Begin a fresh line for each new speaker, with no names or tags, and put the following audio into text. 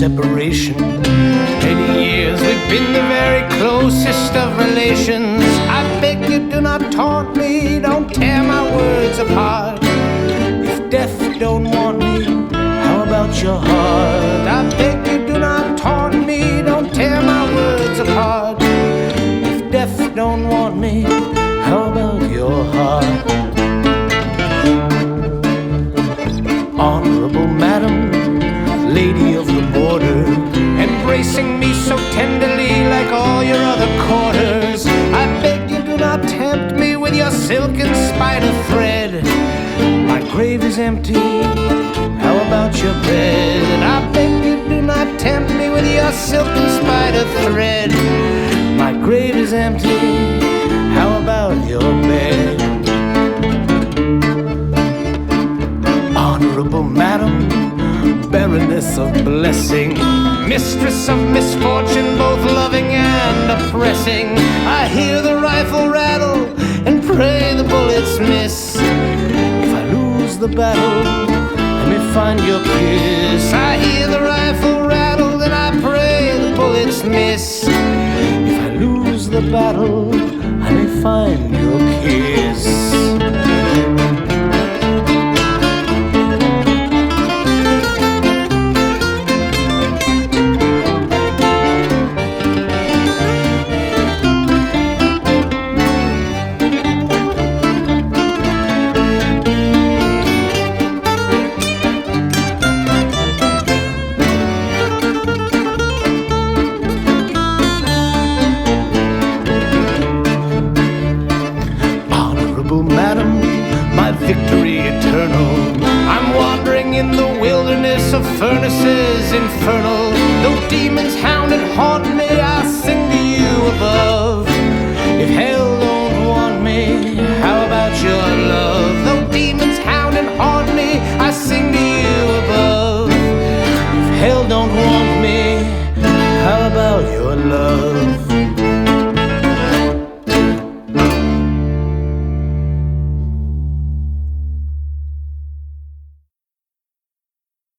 separation. Many years we've been the very closest of relations. I beg you, do not taunt me, don't tear my words apart. If death don't want me, how about your heart? I beg you, do not taunt me, don't tear my words apart. If death don't want me, how about your heart? Honorable embracing me so tenderly like all your other quarters. I beg you, do not tempt me with your silken spider thread. My grave is empty. How about your bed? I beg you, do not tempt me with your silken spider thread. My grave is empty. How about your bed? Honorable Madam, of Blessing, Mistress of Misfortune, both loving and oppressing. I hear the rifle rattle and pray the bullets miss. If I lose the battle, let me find your kiss. I hear the rifle rattle and I pray the bullets miss. If I lose the battle, I may find your kiss. victory eternal. I'm wandering in the wilderness of furnaces infernal. Though demons hound and haunt me, I sing to you above. If hell don't want me, how about your love? Though demons hound and haunt me, I sing to you above. If hell don't want me, how about your love?